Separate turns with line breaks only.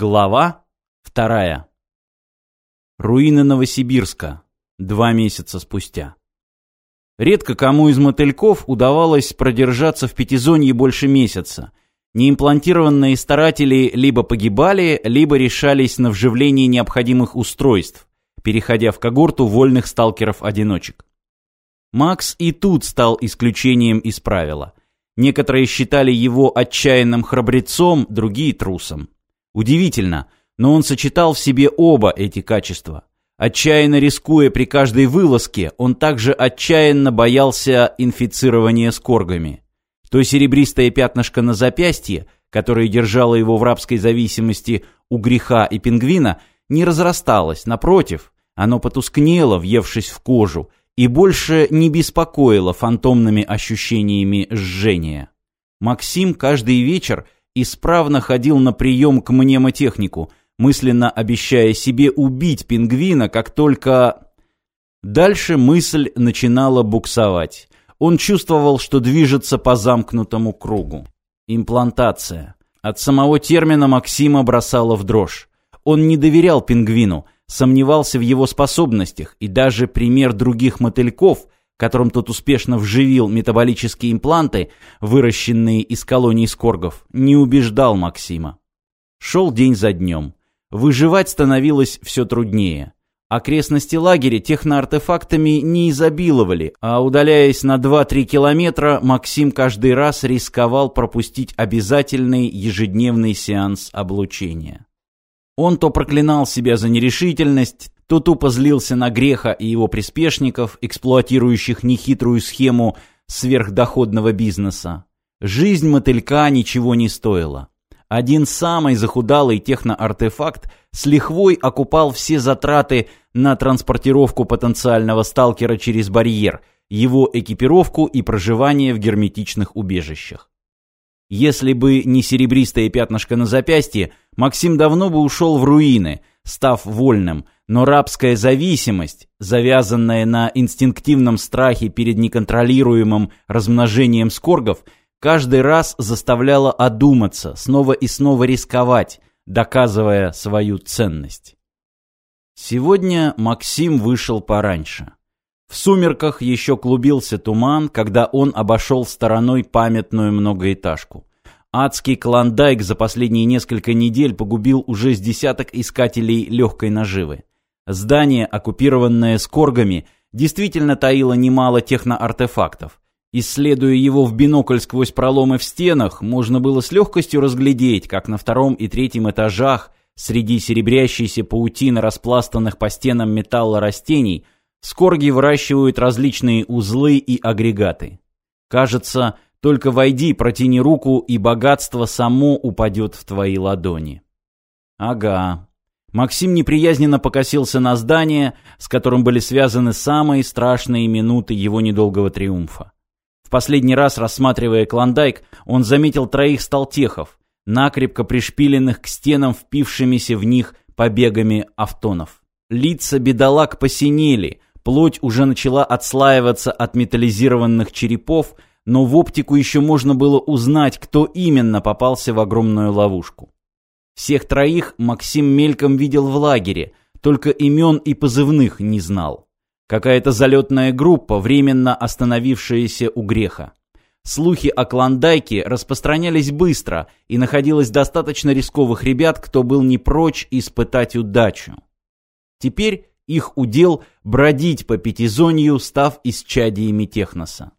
Глава вторая. Руины Новосибирска. Два месяца спустя. Редко кому из мотыльков удавалось продержаться в пятизонье больше месяца. Неимплантированные старатели либо погибали, либо решались на вживление необходимых устройств, переходя в когорту вольных сталкеров-одиночек. Макс и тут стал исключением из правила. Некоторые считали его отчаянным храбрецом, другие трусом. Удивительно, но он сочетал в себе оба эти качества. Отчаянно рискуя при каждой вылазке, он также отчаянно боялся инфицирования скоргами. То серебристое пятнышко на запястье, которое держало его в рабской зависимости у греха и пингвина, не разрасталось, напротив, оно потускнело, въевшись в кожу, и больше не беспокоило фантомными ощущениями жжения. Максим каждый вечер исправно ходил на прием к мнемотехнику, мысленно обещая себе убить пингвина, как только... Дальше мысль начинала буксовать. Он чувствовал, что движется по замкнутому кругу. Имплантация. От самого термина Максима бросало в дрожь. Он не доверял пингвину – сомневался в его способностях, и даже пример других мотыльков, которым тот успешно вживил метаболические импланты, выращенные из колоний скоргов, не убеждал Максима. Шел день за днем. Выживать становилось все труднее. Окрестности лагеря техноартефактами не изобиловали, а удаляясь на 2-3 километра, Максим каждый раз рисковал пропустить обязательный ежедневный сеанс облучения. Он то проклинал себя за нерешительность, то тупо злился на Греха и его приспешников, эксплуатирующих нехитрую схему сверхдоходного бизнеса. Жизнь мотылька ничего не стоила. Один самый захудалый техноартефакт с лихвой окупал все затраты на транспортировку потенциального сталкера через барьер, его экипировку и проживание в герметичных убежищах. Если бы не серебристое пятнышко на запястье, Максим давно бы ушел в руины, став вольным, но рабская зависимость, завязанная на инстинктивном страхе перед неконтролируемым размножением скоргов, каждый раз заставляла одуматься, снова и снова рисковать, доказывая свою ценность. Сегодня Максим вышел пораньше. В сумерках еще клубился туман, когда он обошел стороной памятную многоэтажку. Адский клондайк за последние несколько недель погубил уже с десяток искателей легкой наживы. Здание, оккупированное скоргами, действительно таило немало техноартефактов. Исследуя его в бинокль сквозь проломы в стенах, можно было с легкостью разглядеть, как на втором и третьем этажах, среди серебрящейся паутины распластанных по стенам металла растений, скорги выращивают различные узлы и агрегаты. Кажется, только войди, протяни руку, и богатство само упадет в твои ладони. Ага. Максим неприязненно покосился на здание, с которым были связаны самые страшные минуты его недолгого триумфа. В последний раз, рассматривая клондайк, он заметил троих сталтехов, накрепко пришпиленных к стенам впившимися в них побегами автонов. Лица бедолаг посинели, плоть уже начала отслаиваться от металлизированных черепов, но в оптику еще можно было узнать, кто именно попался в огромную ловушку. Всех троих Максим мельком видел в лагере, только имен и позывных не знал. Какая-то залетная группа, временно остановившаяся у греха. Слухи о Клондайке распространялись быстро, и находилось достаточно рисковых ребят, кто был не прочь испытать удачу. Теперь их удел бродить по пятизонью, став исчадиями техноса.